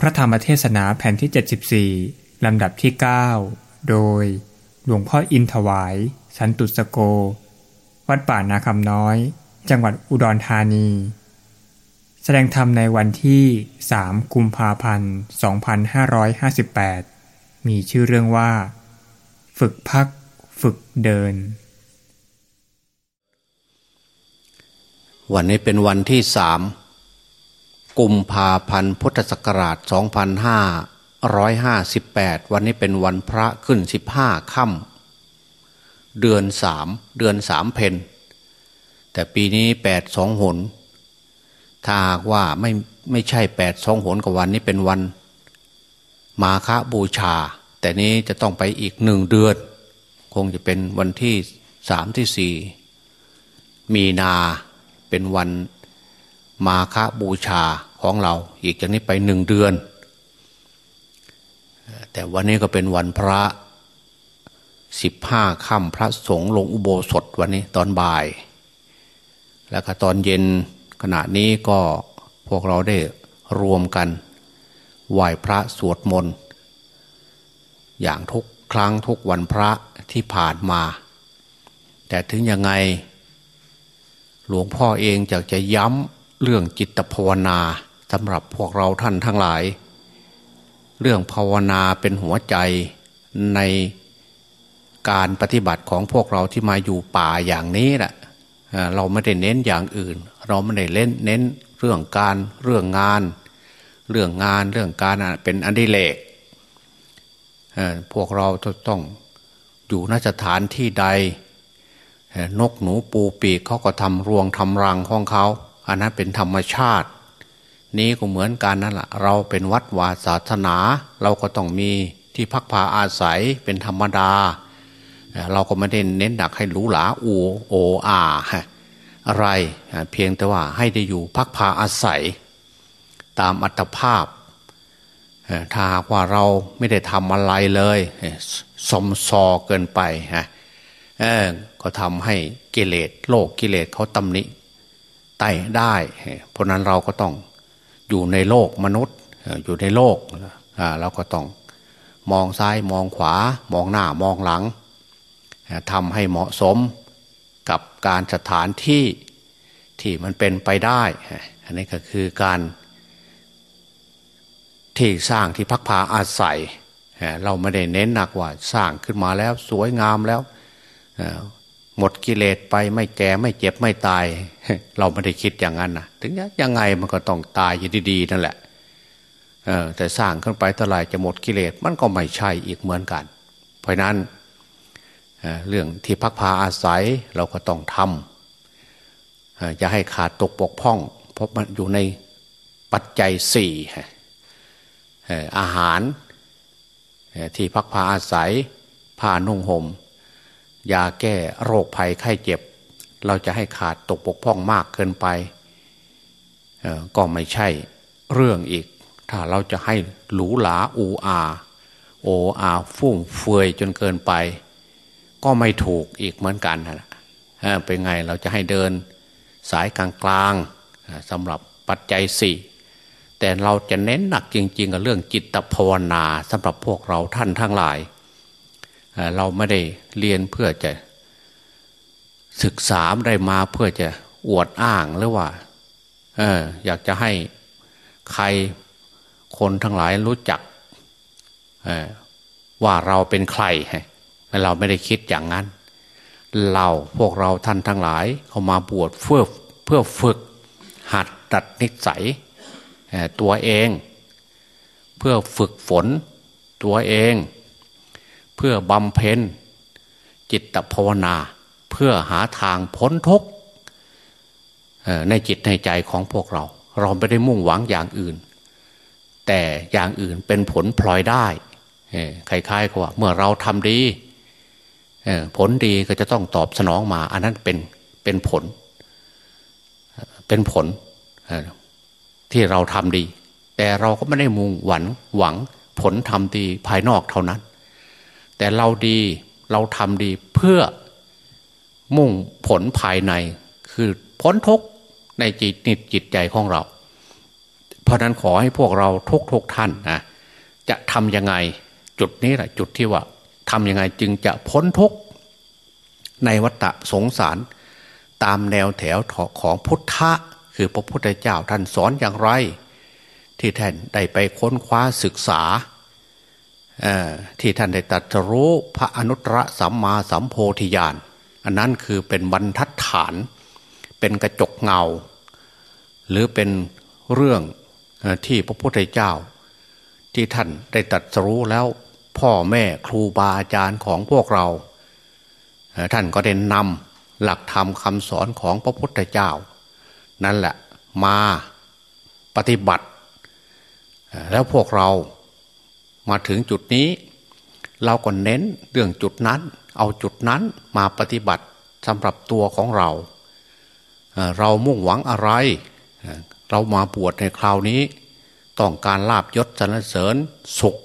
พระธรรมเทศนาแผ่นที่ 74 ลำดับที่ 9 โดย หลวงพ่ออินถวาย สันตุสโก วัดป่านาคำน้อย จังหวัดอุดรธานี แสดงธรรมในวันที่ 3 กุมภาพันธ์ 2558 มีชื่อเรื่องว่า ฝึกพัก ฝึกเดิน วันนี้เป็นวันที่สาม กุมภาพันธ์พุทธศักราช 2558 วันนี้เป็นวันพระขึ้น 15ค่ำเดือนสามเดือนสามเพนแต่ปีนี้แปดสองหน ถ้าหากว่าไม่ไม่ใช่แปดสองหนกับวันนี้เป็นวัน มาฆบูชา แต่นี้จะต้องไปอีกหนึ่งเดือน คงจะเป็นวันที่สามที่สี่มีนาเป็นวันมาฆบูชา ของเรา อีกจากนี้ไปหนึ่งเดือน แต่วันนี้ก็เป็นวันพระสิบห้าค่ำพระสงฆ์ลงอุโบสถวันนี้ตอนบ่าย แล้วก็ตอนเย็นขณะนี้ก็พวกเราได้รวมกันไหว้พระสวดมนต์อย่างทุกครั้งทุกวันพระที่ผ่านมา แต่ถึงยังไง หลวงพ่อเองอยากจะย้ำเรื่องจิตภาวนา สำหรับพวกเราท่านทั้งหลาย เรื่องภาวนาเป็นหัวใจในการปฏิบัติของพวกเราที่มาอยู่ป่าอย่างนี้แหละเราไม่ได้เน้นอย่างอื่น เราไม่ได้เล่นเน้นเรื่องการเรื่องงาน เรื่องงานเรื่องการเป็นอันดิเลกพวกเราต้องอยู่นสถานที่ใด นกหนูปูปีกเขาก็ทำรวงทำรังของเขา อันนั้นเป็นธรรมชาติ นี้ก็เหมือนกันนั่นแหละเราเป็นวัดวาศาสนา เราก็ต้องมีที่พักพาอาศัยเป็นธรรมดา เราก็ไม่ได้เน้นหนักให้หรูหราอูโออาอะไรเพียงแต่ว่าให้ได้อยู่พักพาอาศัย ตามอัตภาพถ้าว่าเราไม่ได้ทำอะไรเลยสมซอเกินไปฮะก็ทำให้กิเลสโลกกิเลสเขาตำหนิไต่ได้ เพราะนั้นเราก็ต้อง อยู่ในโลกมนุษย์อยู่ในโลกเราก็ต้องมองซ้ายมองขวามองหน้ามองหลังทำให้เหมาะสมกับการสถานที่ที่มันเป็นไปได้ อันนี้ก็คือการที่สร้างที่พักพาอาศัย เราไม่ได้เน้นหนักว่าสร้างขึ้นมาแล้วสวยงามแล้ว หมดกิเลสไปไม่แก่ไม่เจ็บไม่ตาย เราไม่ได้คิดอย่างนั้นนะถึงยังไงมันก็ต้องตายอยู่ดีๆนั่นแหละแต่สร้างขึ้นไปเท่าไหร่จะหมดกิเลสมันก็ไม่ใช่อีกเหมือนกัน เพราะนั้นเรื่องที่พักพาอาศัยเราก็ต้องทำจะให้ขาดตกปกพ่อง เพราะมันอยู่ในปัจจัยสี่อาหารที่พักพาอาศัยผ้านุ่งหม่ม ยาแก้โรคภัยไข้เจ็บ เราจะให้ขาดตกปกพ่องมากเกินไปก็ไม่ใช่เรื่องอีก ถ้าเราจะให้หรูหราอูอาโออาฟุ่งเฟือยจนเกินไป ก็ไม่ถูกอีกเหมือนกันนะเป็นไงเราจะให้เดินสายกลางๆสำหรับปัจจัยสี่แต่เราจะเน้นหนักจริงๆกับเรื่องจิตภาวนาสำหรับพวกเราท่านทั้งหลาย เราไม่ได้เรียนเพื่อจะศึกษาได้มาเพื่อจะอวดอ้างหรือว่าอออยากจะให้ใครคนทั้งหลายรู้จักว่าเราเป็นใครเราไม่ได้คิดอย่างนั้น เราพวกเราท่านทั้งหลายเขามาบวชเพื่อเพื่อฝึกหัดดัดนิสัยตัวเอง เพื่อฝึกฝนตัวเอง เพื่อบำเพ็ญจิตภาวนาเพื่อหาทางพ้นทุกข์ในจิตในใจของพวกเรา เราไม่ได้มุ่งหวังอย่างอื่น แต่อย่างอื่นเป็นผลพลอยได้คล้ายๆกับว่าเมื่อเราทำดีผลดีก็จะต้องตอบสนองมา อันนั้นเป็นเป็นผล เป็นผลที่เราทำดี แต่เราก็ไม่ได้มุ่งหวังหวังผลทำดีภายนอกเท่านั้น แต่เราดีเราทำดีเพื่อมุ่งผลภายใน คือพ้นทุกในจิตนิจิตใจของเราเพเพราะนั้นขอให้พวกเราทุกทุกท่านนะจะทำยังไงจุดนี้แหละจุดที่ว่าทำยังไงจึงจะพ้นทุกข์ในวัฏสงสาร ตามแนวแถวของพุทธะ คือพระพุทธเจ้าท่านสอนอย่างไร ที่ท่านได้ไปค้นคว้าศึกษา ที่ท่านได้ตัดรู้พระอนุตตรสัมมาสัมโพธิญาณอันนั้นคือเป็นบรรทัดฐาน เป็นกระจกเงา หรือเป็นเรื่องที่พระพุทธเจ้า ที่ท่านได้ตัดรู้แล้วพ่อแม่ครูบาอาจารย์ของพวกเรา ท่านก็ได้นำหลักธรรมคำสอนของพระพุทธเจ้า นั่นแหละมาปฏิบัติ แล้วพวกเรา มาถึงจุดนี้ เราก็เน้นเรื่องจุดนั้น เอาจุดนั้นมาปฏิบัติสำหรับตัวของเรา เรามุ่งหวังอะไร เรามาบวชในคราวนี้ ต้องการลาบยศสรรเสริญสุข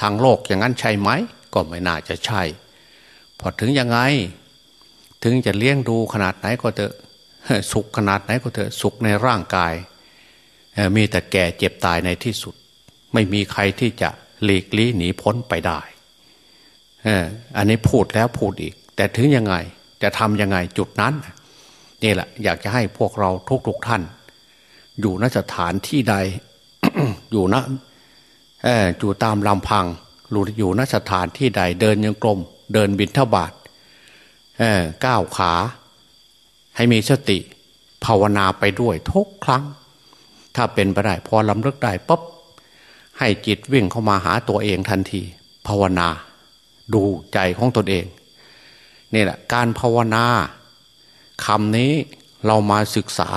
ทางโลกอย่างนั้นใช่ไหม ก็ไม่น่าจะใช่ พอถึงยังไง ถึงจะเลี้ยงดูขนาดไหนก็เถอะสุขขนาดไหนก็เถอะสุขในร่างกาย มีแต่แก่เจ็บตายในที่สุด ไม่มีใครที่จะ หลีกลี่หนีพ้นไปได้อันนี้พูดแล้วพูดอีก แต่ถึงยังไงจะทำยังไงจุดนั้นนี่แหละ อยากจะให้พวกเราทุกๆทท่าน อยู่ณสถานที่ใด อยู่ณอยู่ตามลำพังหรืออยู่ณสถานที่ใด เดินยังกลม เดินบินเท่าบาทก้าวขา ให้มีสติ ภาวนาไปด้วยทุกครั้ง ถ้าเป็นไปได้พอลำเลึกได้ปุ๊บ ให้จิตวิ่งเข้ามาหาตัวเองทันที ภาวนา ดูใจของตนเองนี่แหละการภาวนาคำนี้เรามาศึกษา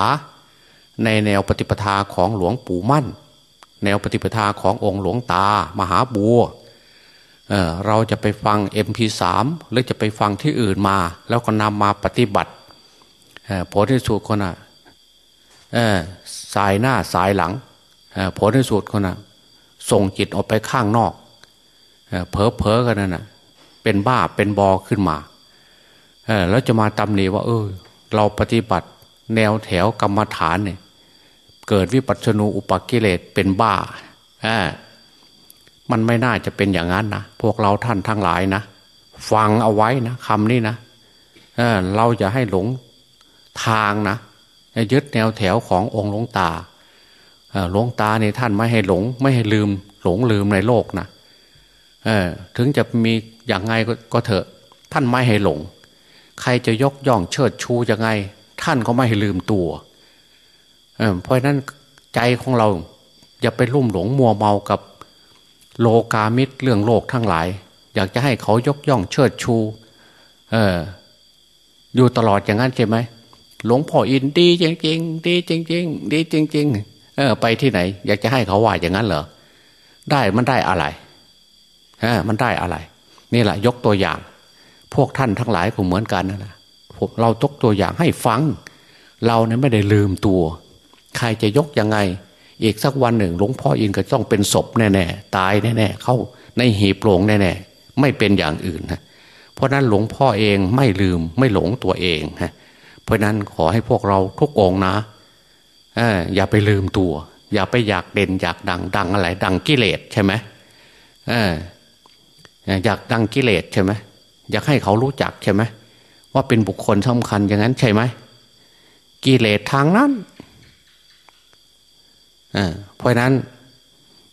ในแนวปฏิปทาของหลวงปู่มั่น แนวปฏิปทาขององค์หลวงตามหาบัวเเราจะไปฟัง MP3 หรือจะไปฟังที่อื่นมา แล้วก็นำมาปฏิบัติผลที่สุดคนอะสายหน้าสายหลังผลที่สุดคนอะ ส่งจิตออกไปข้างนอกเผลอเผลอกันนั่นนะเป็นบ้าเป็นบอขึ้นมาแล้วจะมาตำหนิว่า เออ เราปฏิบัติแนวแถวกรรมฐานเนี่ยเกิดวิปัสสนูอุปกิเลสเป็นบ้าอมันไม่น่าจะเป็นอย่างนั้นนะพวกเราท่านทั้งหลายนะฟังเอาไว้นะคำนี้นะเเราจะให้หลงทางนะยึดแนวแถวขององค์หลวงตา หลวงตาเนี่ยท่านไม่ให้หลง ไม่ให้ลืม หลงลืมในโลกนะถึงจะมีอย่างไงก็เถอะ ท่านไม่ให้หลง ใครจะยกย่องเชิดชูยังไง ท่านก็ไม่ให้ลืมตัวเพราะนั้นใจของเราอย่าไปลุ่มหลงมัวเมากับโลกามิตรเรื่องโลกทั้งหลาย อยากจะให้เขายกย่องเชิดชูเอออยู่ตลอดอย่างนั้นใช่ไหมหลวงพ่ออินดีจริงๆดีจริงๆดีจริง ๆ เออ ไปที่ไหน อยากจะให้เขาว่าอย่างนั้นเหรอได้มันได้อะไรเออมันได้อะไร นี่แหละ ยกตัวอย่าง พวกท่านทั้งหลายก็เหมือนกันนะผมเราตกตัวอย่างให้ฟัง เราเนี่ยไม่ได้ลืมตัว ใครจะยกยังไง อีกสักวันหนึ่งหลวงพ่ออินก็ต้องเป็นศพแน่ๆตายแน่ๆเข้าในหีบโลงแน่ๆไม่เป็นอย่างอื่นนะเพราะนั้นหลวงพ่อเองไม่ลืมไม่หลงตัวเองฮะเพราะนั้นขอให้พวกเราทุกองนะ อย่าไปลืมตัว อย่าไปอยากเด่นอยากดังดังอะไร ดังกิเลสใช่ไหมอยากดังกิเลสใช่ไหมอยากให้เขารู้จักใช่ไหมว่าเป็นบุคคลสำคัญอย่างนั้นใช่ไหมกิเลสทางนั้นเพราะนั้น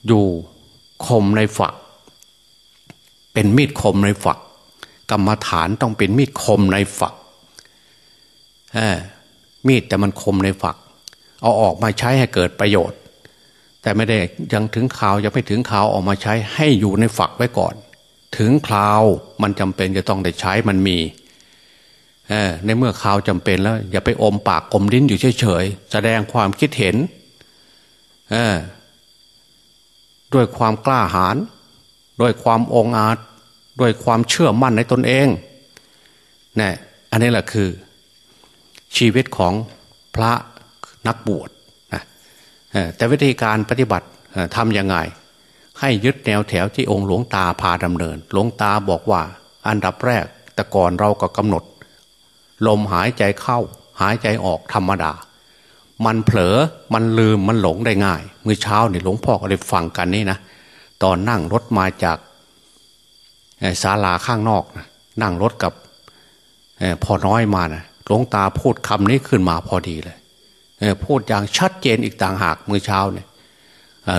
อยู่คมในฝัก เป็นมีดคมในฝัก กรรมฐานต้องเป็นมีดคมในฝักมีดแต่มันคมในฝัก เอาออกมาใช้ให้เกิดประโยชน์ แต่ไม่ได้ยังถึงข่าวยังไม่ถึงข่าวออกมาใช้ให้อยู่ในฝักไว้ก่อน ถึงคราวมันจำเป็นจะต้องได้ใช้มันมีในเมื่อข่าวจำเป็นแล้ว อย่าไปอมปากอมลิ้นอยู่เฉยๆแสดงความคิดเห็นด้วยความกล้าหาญด้วยความองอาจด้วยความเชื่อมั่นในตนเองนี่อันนี้แหละคือ ชีวิตของพระ นักบวชนะแต่วิธีการปฏิบัติทำยังไง ให้ยึดแนวแถวที่องค์หลวงตาพาดำเนิน หลวงตาบอกว่าอันดับแรกแต่ก่อนเราก็กำหนด ลมหายใจเข้า หายใจออกธรรมดา มันเผลอมันลืมมันหลงได้ง่าย เมื่อเช้าเนี่ยหลวงพ่อก็ได้ฟังกันนี่นะตอนนั่งรถมาจากศาลาข้างนอกนะนั่งรถกับพ่อน้อยมานะหลวงตาพูดคำนี้ขึ้นมาพอดีเลย พูดอย่างชัดเจนอีกต่างหากเมื่อเช้าเนี่ย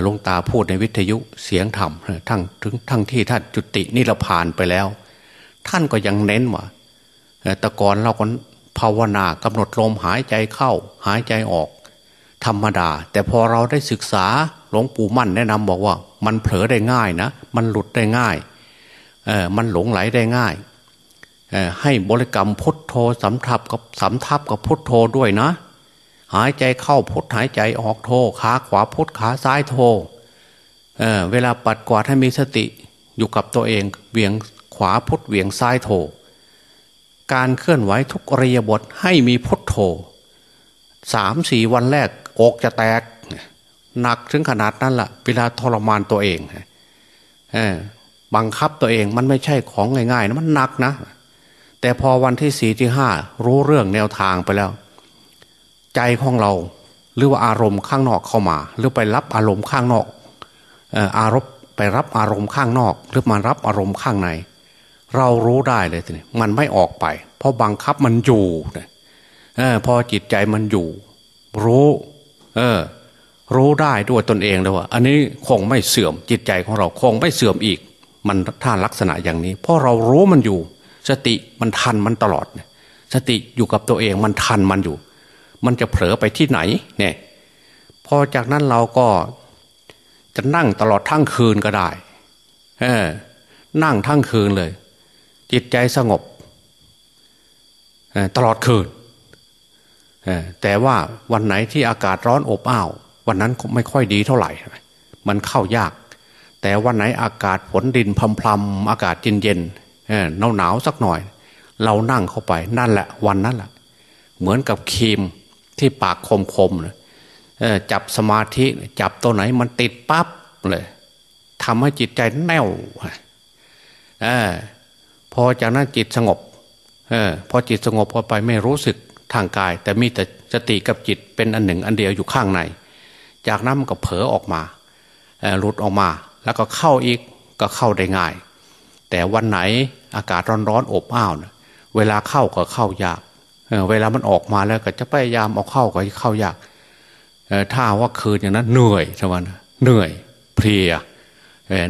ลงตาพูดในวิทยุเสียงธรรมทั้งถึงทั้งที่ท่านจุตินิรพานไปแล้ว ท่านก็ยังเน้นว่าแต่ก่อนเราก็ภาวนากำหนดลมหายใจเข้าหายใจออก ธรรมดา แต่พอเราได้ศึกษาหลวงปู่มั่นแนะนำบอกว่า มันเผลอได้ง่ายนะ มันหลุดได้ง่ายเออมันหลงไหลได้ง่ายให้บริกรรมพุทโธสำทับกับสำทับกับพุทโธด้วยนะ หายใจเข้าพุทหายใจออกโธขาขวาพุทขาซ้ายโธเเวลาปัดกวาดให้มีสติอยู่กับตัวเองเวียงขวาพุทเวียงซ้ายโธการเคลื่อนไหวทุกอริยบทให้มีพุทโธสามสี่วันแรกอกจะแตกหนักถึงขนาดนั้นละ่ะ เวลาทรมานตัวเองบังคับตัวเองมันไม่ใช่ของง่ายๆนะมันหนักนะ แต่พอวันที่สี่ที่ห้ารู้เรื่องแนวทางไปแล้ว ใจของเรา หรือว่าอารมณ์ข้างนอกเข้ามา หรือไปรับอารมณ์ข้างนอกอารมณ์ไปรับอารมณ์ข้างนอก หรือมารับอารมณ์ข้างใน เรารู้ได้เลยทีนี้มันไม่ออกไป เพราะบังคับมันอยู่เออพอจิตใจมันอยู่ รู้ เออ รู้ได้ด้วยตนเองเลยว่า อันนี้คงไม่เสื่อมจิตใจของเราคงไม่เสื่อมอีก มันท่าลักษณะอย่างนี้ เพราะเรารู้มันอยู่ สติมันทันมันตลอดสติอยู่กับตัวเองมันทันมันอยู่ มันจะเผลอไปที่ไหนเนี่ยพอจากนั้นเราก็จะนั่งตลอดทั้งคืนก็ได้เออนั่งทั้งคืนเลย จิตใจสงบตลอดคืนแต่ว่าวันไหนที่อากาศร้อนอบอ้าว วันนั้นไม่ค่อยดีเท่าไหร่ มันเข้ายาก แต่วันไหนอากาศฝนดินพลำๆอากาศเย็นเย็นหนาวหนาวสักหน่อย เรานั่งเข้าไปนั่นแหละ วันนั้นแหละเหมือนกับครีม ที่ปากคมคมเลยจับสมาธิจับตัวไหนมันติดปั๊บเลยทำให้จิตใจแน่วอพอจากนั้นจิตสงบอพอจิตสงบพอไปไม่รู้สึกทางกาย แต่มีแต่สติกับจิตเป็นอันหนึ่ง อันเดียวอยู่ข้างใน จากนั้นมันก็เผลอออกมาหลุดออกมา แล้วก็เข้าอีกก็เข้าได้ง่าย แต่วันไหนอากาศร้อนๆอบอ้าวนะเวลาเข้าก็เข้ายาก เวลามันออกมาแล้วก็จะพยายามเอาเข้าก็เข้ายากถ้าว่าคืนอย่างนั้นเหนื่อยใช่ไหมเหนื่อยเพลีย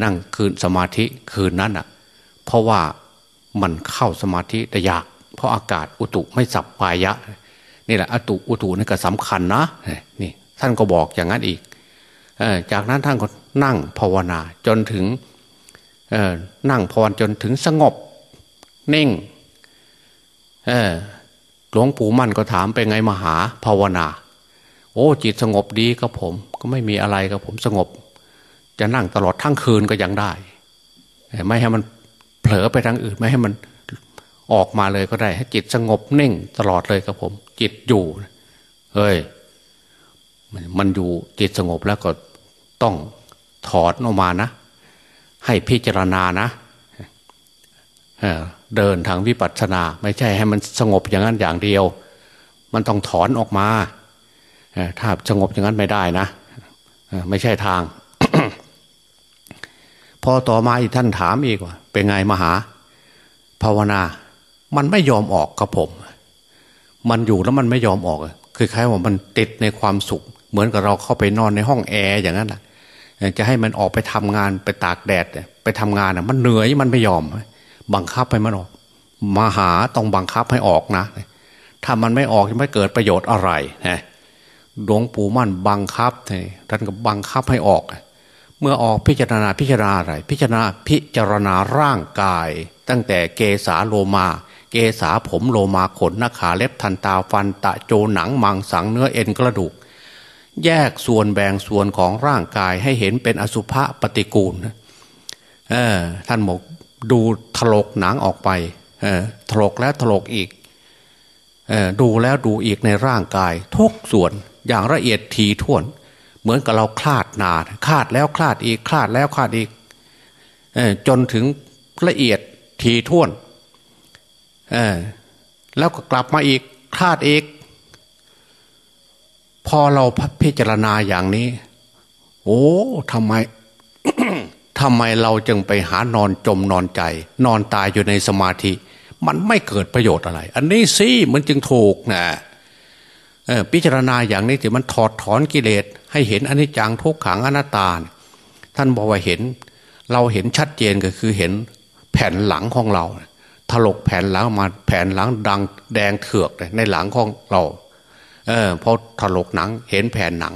นั่งคืนสมาธิคืนนั้นอะ เพราะว่ามันเข้าสมาธิแต่ยาก เพราะอากาศอุตุไม่สับปายะ นี่แหละอตุอุตุนี่ก็สำคัญนะนี่ท่านก็บอกอย่างนั้นอีกจากนั้นท่านก็นั่งภาวนาจนถึงนั่งพรจนถึงสงบ นิ่ง หลวงปู่มั่นก็ถามไปไงมหาภาวนา โอ้จิตสงบดีกับผม ก็ไม่มีอะไรกับผมสงบ จะนั่งตลอดทั้งคืนก็ยังได้ ไม่ให้มันเผลอไปทางอื่น ไม่ให้มันออกมาเลยก็ได้ ให้จิตสงบนิ่งตลอดเลยกับผม จิตอยู่เฮ้ยมันอยู่จิตสงบแล้วก็ต้องถอดออกมานะ ให้พิจารณานะ เดินทางวิปัสสนา ไม่ใช่ให้มันสงบอย่างนั้นอย่างเดียว มันต้องถอนออกมาถ้าสงบอย่างนั้นไม่ได้นะไม่ใช่ทาง พอต่อมาอีกท่านถามอีกว่า เป็นไงมหา ภาวนา มันไม่ยอมออกครับผม มันอยู่แล้วมันไม่ยอมออก คือคล้ายว่ามันติดในความสุข เหมือนกับเราเข้าไปนอนในห้องแอร์อย่างนั้นแหละจะให้มันออกไปทำงานไปตากแดด ไปทำงานอะ มันเหนื่อยมันไม่ยอม บังคับให้มันออกมาหาต้องบังคับให้ออกนะ ถ้ามันไม่ออกจะไม่เกิดประโยชน์อะไรนะหลวงปู่มั่นบังคับท่านก็บังคับให้ออก เมื่อออกพิจารณาพิจารณาอะไร พิจารณาพิจารณาร่างกาย ตั้งแต่เกษาโลมา เกษาผมโลมาขนหนักขาเล็บทันตาฟันตะโจหนังมังสังเนื้อเอ็นกระดูก แยกส่วนแบ่งส่วนของร่างกายให้เห็นเป็นอสุภะปฏิกูลเออท่านบอก ดูถลกหนังออกไปเออถลกแล้วถลกอีกเออดูแล้วดูอีกในร่างกาย ทุกส่วนอย่างละเอียดทีท่วน เหมือนกับเราคลาดนาคลาดแล้วคลาดอีกคลาดแล้วคลาดอีกเออจนถึงละเอียดทีท่วนเออแล้วก็กลับมาอีกคลาดอีก พอเราพิจารณาอย่างนี้ โอ้ทำไม ทำไมเราจึงไปหานอนจมนอนใจ นอนตายอยู่ในสมาธิ มันไม่เกิดประโยชน์อะไร อันนี้สิมันจึงถูกนะพิจารณาอย่างนี้ถือมันถอดถอนกิเลสให้เห็นอนิจจังทุกขังอนัตตา ท่านบอกว่าเห็น เราเห็นชัดเจนก็คือเห็นแผ่นหลังของเรา ถลกแผ่นหลังมาแผ่นหลังดังแดงเถือกในหลังของเรา เออพอถลกหนังเห็นแผ่นหนัง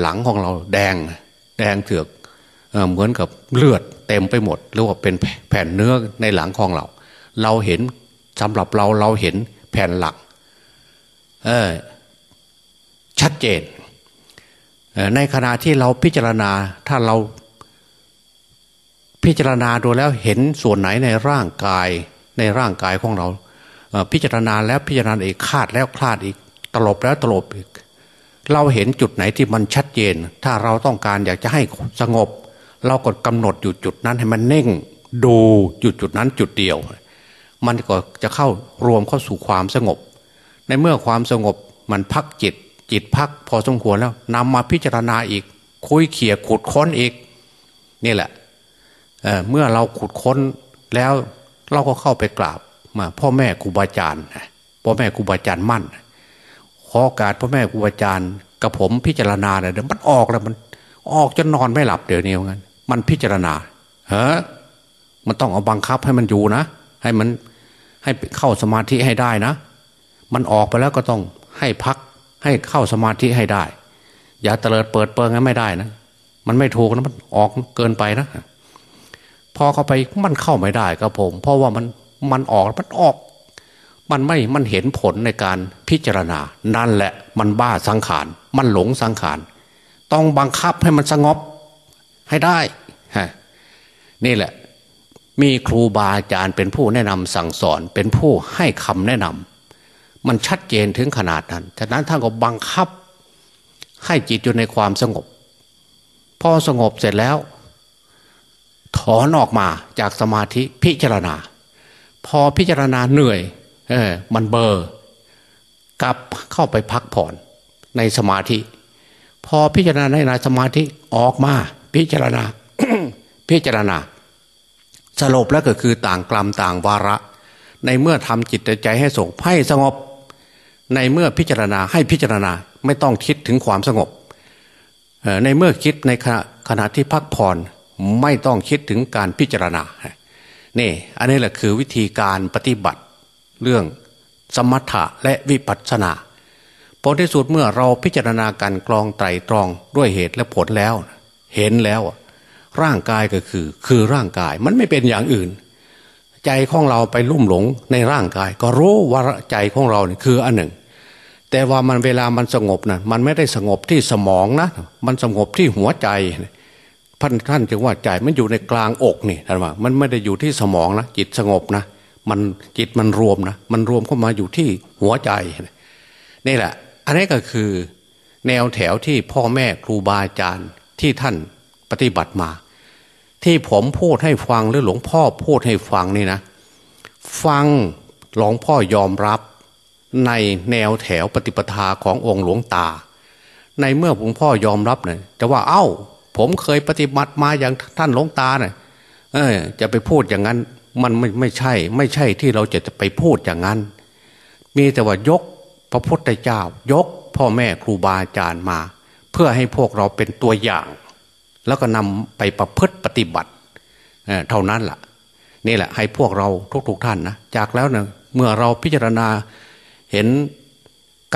หลังของเราแดงแดงเถือก เหมือนกับเลือดเต็มไปหมดหรือว่าเป็นแผ่นเนื้อในหลังของเรา เราเห็นสำหรับเราเราเห็นแผ่นหลังเออชัดเจน ในขณะที่เราพิจารณาถ้าเราพิจารณาดูแล้วเห็นส่วนไหนในร่างกายในร่างกายของเรา พิจารณาแล้วพิจารณาอีกคาดแล้วคลาดอีก ตลบแล้วตลบอีก เราเห็นจุดไหนที่มันชัดเจน ถ้าเราต้องการอยากจะให้สงบ เราก็กำหนดอยู่จุดนั้นให้มันเน่งดูจุดจุดนั้นจุดเดียว มันก็จะเข้ารวมเข้าสู่ความสงบ ในเมื่อความสงบมันพักจิต จิตพักพอสมควรแล้วนำมาพิจารณาอีก คุยเขี่ยขุดค้นอีก นี่แหละเเมื่อเราขุดค้นแล้วเราก็เข้าไปกราบมาพ่อแม่ครูบาอาจารย์พ่อแม่ครูบาอาจารย์มั่นขอการพ่อแม่ครูบาอาจารย์กับผมพิจารณาเนี่ยมันออกแล้วมันออกจนนอนไม่หลับเดี๋ยวนี้เหมือนกัน มันพิจารณาเฮ้มันต้องเอาบังคับให้มันอยู่นะ ให้มันให้เข้าสมาธิให้ได้นะ มันออกไปแล้วก็ต้องให้พักให้เข้าสมาธิให้ได้ อย่าเตลิดเปิดเปิงงั้นไม่ได้นะ มันไม่ถูกนะมันออกเกินไปนะ พอเข้าไปมันเข้าไม่ได้ครับผม เพราะว่ามันมันออกมันออก มันไม่มันเห็นผลในการพิจารณา นั่นแหละ มันบ้าสังขาร มันหลงสังขาร ต้องบังคับให้มันสงบ ให้ได้ฮะนี่แหละ มีครูบาอาจารย์เป็นผู้แนะนำสั่งสอน เป็นผู้ให้คำแนะนำมันชัดเจนถึงขนาดนั้นฉะนั้นท่านก็บังคับ ให้จิตอยู่ในความสงบ พอสงบเสร็จแล้ว ถอนออกมาจากสมาธิพิจารณา พอพิจารณาเหนื่อย เออ มันเบอร์กลับเข้าไปพักผ่อนในสมาธิ พอพิจารณาในในสมาธิออกมา พิจารณา พิจารณา สรุปแล้วก็คือต่างกลัมต่างวาระ ในเมื่อทำจิตใจให้สงบให้สงบ ในเมื่อพิจารณาให้พิจารณาไม่ต้องคิดถึงความสงบ ในเมื่อคิดในขณะขณะที่พักผ่อนไม่ต้องคิดถึงการพิจารณา นี่อันนี้แหละคือวิธีการปฏิบัติเรื่องสมถะและวิปัสสนาผลที่สุดเมื่อเราพิจารณาการกรองไตรตรองด้วยเหตุและผลแล้ว เห็นแล้วร่างกายก็คือ คือร่างกายมันไม่เป็นอย่างอื่น ใจของเราไปลุ่มหลงในร่างกาย ก็รู้ว่าใจของเราเนี่ยคืออันหนึ่ง แต่ว่ามันเวลามันสงบนะมันไม่ได้สงบที่สมองนะ มันสงบที่หัวใจท่านท่านจึงว่าใจมันอยู่ในกลางอกนี่ท่านว่า มันไม่ได้อยู่ที่สมองนะจิตสงบนะมันจิตมันรวมนะมันรวมเข้ามาอยู่ที่หัวใจนี่แหละ อันนี้ก็คือแนวแถวที่พ่อแม่ครูบาอาจารย์ ที่ท่านปฏิบัติมา ที่ผมพูดให้ฟังหรือหลวงพ่อพูดให้ฟังนี่นะ ฟังหลวงพ่อยอมรับในแนวแถวปฏิปทาขององค์หลวงตา ในเมื่อหลวงพ่อยอมรับเนี่ยจะว่าเอา้า ผมเคยปฏิบัติมาอย่างท่านหลวงตาเนี่ยเออจะไปพูดอย่างนั้นมันไม่ไม่ใช่ ไม่ใช่ที่เราจะไปพูดอย่างนั้น มีแต่ว่ายกพระพุทธเจ้ายกพ่อแม่ครูบาอาจารย์มา เพื่อให้พวกเราเป็นตัวอย่าง แล้วก็นำไปประพฤติปฏิบัติเเท่านั้นละ่ะ นี่แหละให้พวกเราทุกๆทท่านนะจากแล้วเนะเมื่อเราพิจารณาเห็น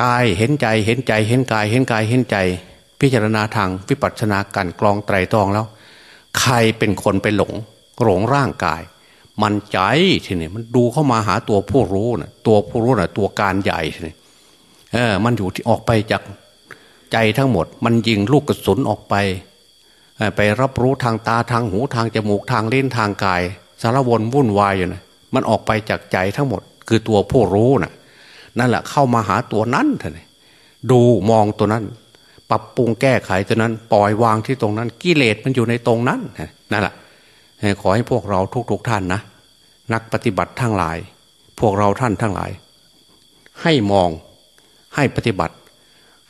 กายเห็นใจเห็นใจ เห็นกาย เห็นกายเห็นใจ พิจารณาทางวิปัสสนาการกรองไตรตรองแล้ว ใครเป็นคนไปหลงหลงร่างกาย มันใจทีนี้มันดูเข้ามาหาตัวผู้รู้นะตัวผู้รู้นะตัวการใหญ่ทีนี้เออมันอยู่ที่ออกไปจาก ใจทั้งหมด มันยิงลูกกระสุนออกไป ไปรับรู้ทางตาทางหูทางจมูกทางเล่นทางกาย สารวนวุ่นวายอยู่นะมันออกไปจากใจทั้งหมด คือตัวผู้รู้นะ่ะนั่นแหละเข้ามาหาตัวนั้นเถอะดูมองตัวนั้น ปรับปรุงแก้ไขตัวนั้น ปล่อยวางที่ตรงนั้น กิเลสมันอยู่ในตรงนั้นนั่นแหละขอให้พวกเราทุกๆทท่านนะ นักปฏิบัติทั้งหลาย พวกเราท่านทั้งหลาย ให้มองให้ปฏิบัติ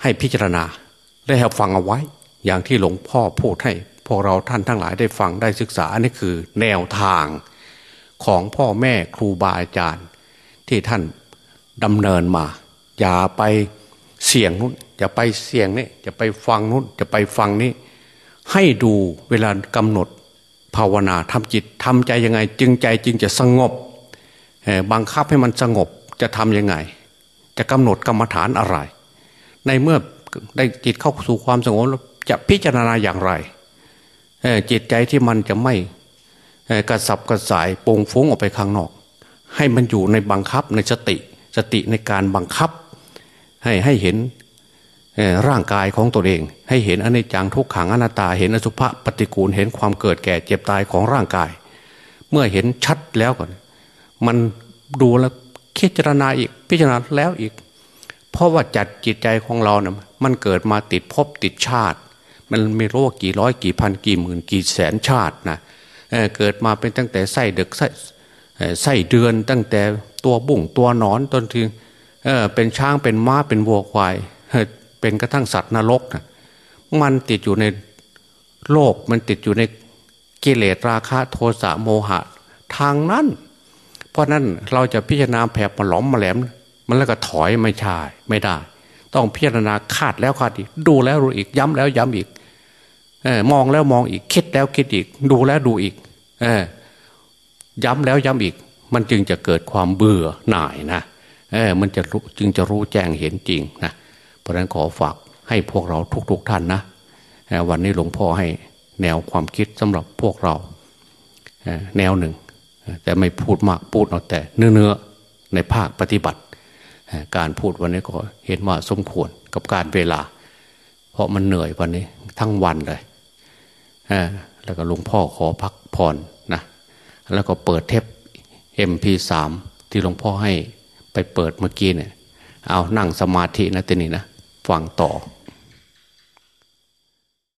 ให้พิจารณาและให้ฟังเอาไว้ อย่างที่หลวงพ่อพูดให้พวกเราท่านทั้งหลายได้ฟังได้ศึกษาอันนี้คือแนวทางของพ่อแม่ครูบาอาจารย์ ที่ท่านดำเนินมา อย่าไปเสี่ยงนู้นอย่าไปเสี่ยงนี่จะไปฟังนู้นจะไปฟังนี่ให้ดูเวลากำหนดภาวนาทำจิตทำใจยังไง จึงใจจึงจะสงบบังคับให้มันสงบจะทำยังไง จะกำหนดกรรมฐานอะไร ในเมื่อได้จิตเข้าสู่ความสงบจะพิจารณาอย่างไรจิตใจที่มันจะไม่กระสับกระสายโป่งฟุ้งออกไปข้างนอก ให้มันอยู่ในบังคับในสติสติในการบังคับ ให้ให้เห็นร่างกายของตัวเอง ให้เห็นอนิจจังทุกขังอนัตตา เห็นอสุภะปฏิกูลเห็นความเกิดแก่เจ็บตายของร่างกาย เมื่อเห็นชัดแล้วก่อน มันดูแล้วคิดจารณาอีกพิจารณาแล้วอีก เพราะว่าจัดจิตใจของเราเนะ่ยมันเกิดมาติดภพติดชาติ มันไม่รู้ว่ากี่ร้อยกี่พันกี่หมื่นกี่แสนชาตินะเเกิดมาเป็นตั้งแต่ไส้เด็กไส้ไส้เดือนตั้งแต่ตัวบุ่งตัวนอนจนถึงเเป็นช้างเป็นม้าเป็นวัวควายเป็นกระทั่งสัตว์นรกนะมันติดอยู่ในโลกมันติดอยู่ในกิเลสราคะโทสะโมหะ ทางนั้น เพราะนั้นเราจะพิจารณาแผลมาหลอมมาแหลม มันแล้วก็ถอยไม่ใช่ไม่ได้ ต้องพิจารณาคาดแล้วคาดอีก ดูแล้วดูอีกย้ำแล้วย้ำอีกอมองแล้วมองอีกคิดแล้วคิดอีก ดูแล้วดูอีกอย้ำแล้วย้ำอีก มันจึงจะเกิดความเบื่อหน่ายนะเอมันจะจึงจะรู้แจ้งเห็นจริงนะเพราะฉะนั้นขอฝากให้พวกเราทุกๆทท่านนะวันนี้หลวงพ่อให้แนวความคิดสำหรับพวกเราแนวหนึ่ง แต่ไม่พูดมากพูดเอาแต่เนื้อในภาคปฏิบัติ การพูดวันนี้ก็เห็นว่าสมควรกับการเวลา เพราะมันเหนื่อยวันนี้ทั้งวันเลยแล้วก็หลวงพ่อขอพักผ่อนนะแล้วก็เปิดเทป MP3 ที่หลวงพ่อให้ไปเปิดเมื่อกี้เนี่ย เอานั่งสมาธินะตีนี่นะฟังต่อ